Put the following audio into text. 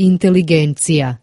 inteligencija.